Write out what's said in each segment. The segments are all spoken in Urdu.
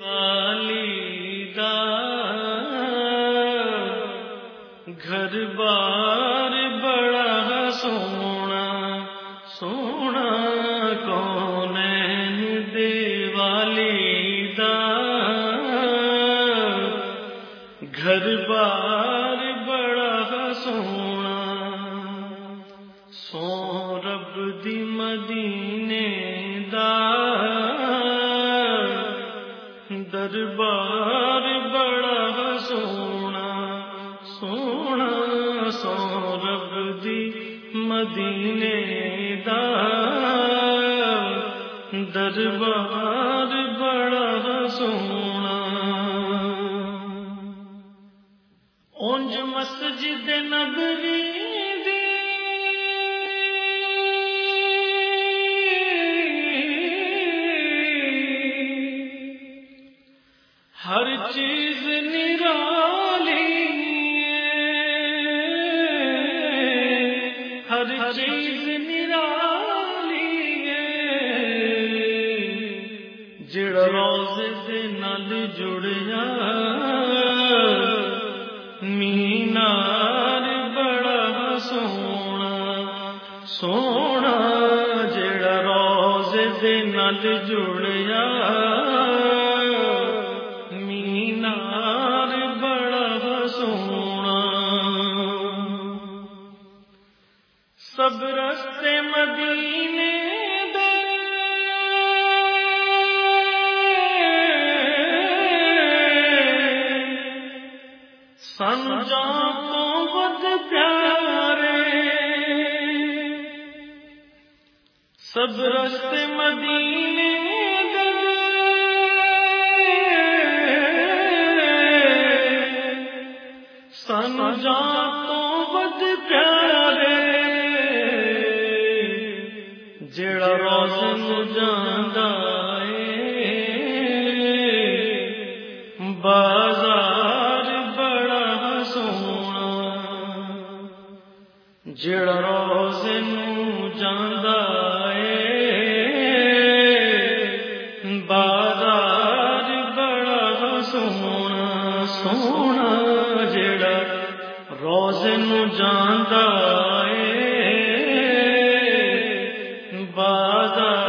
والی دا گھر بار بڑا سونا سونا کون دیوالی دا گھر بار بڑا سونا، سو رب دی مدینے دا دربار بڑا سونا سونا سو رب دی مدینے دا۔ دربار بڑا سونا۔ اونج مسجد نبوی چیز نرالی ہر چیز نرالی جڑا روز دے نال جڑیا، مینار بڑا سونا سونا جڑا روز دے نال جڑیا۔ سب رستے مدینے سن جا پیارے۔ سب رستے مدینے دے سن جا تو پیارے۔ جڑا روز جاندا اے بازار بڑا سونا سونا جڑا روز جاندا اے بازار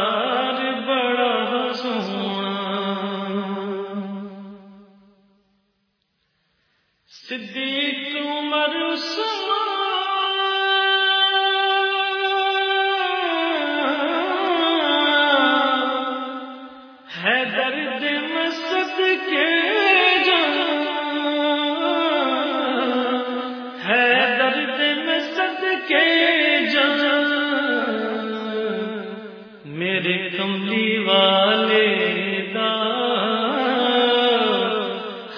میرے کملی والے دا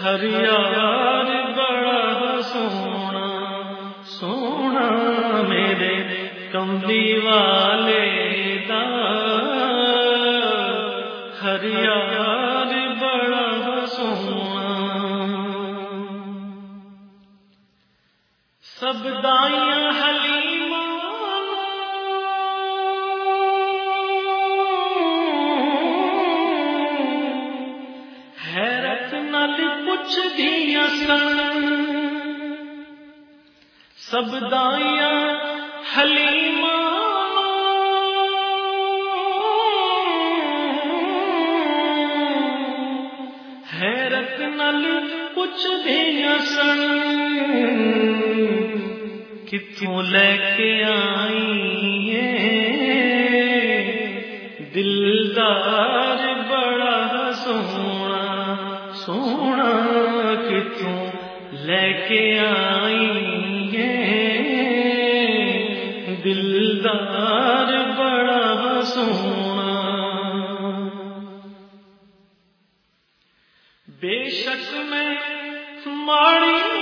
ہر یار بڑا سونا سونا میرے کملی والے دا ہر یار بڑا سونا۔ سب دائیاں حلیماں سب دائیاں حلیم حیرت نال پوچھ دیا سن کتوں لے کے آئی ہے دلدار بڑا سونا سونا کتوں لے کے آئی ہے دلدار بڑا سونا۔ بے شک میں ماڑی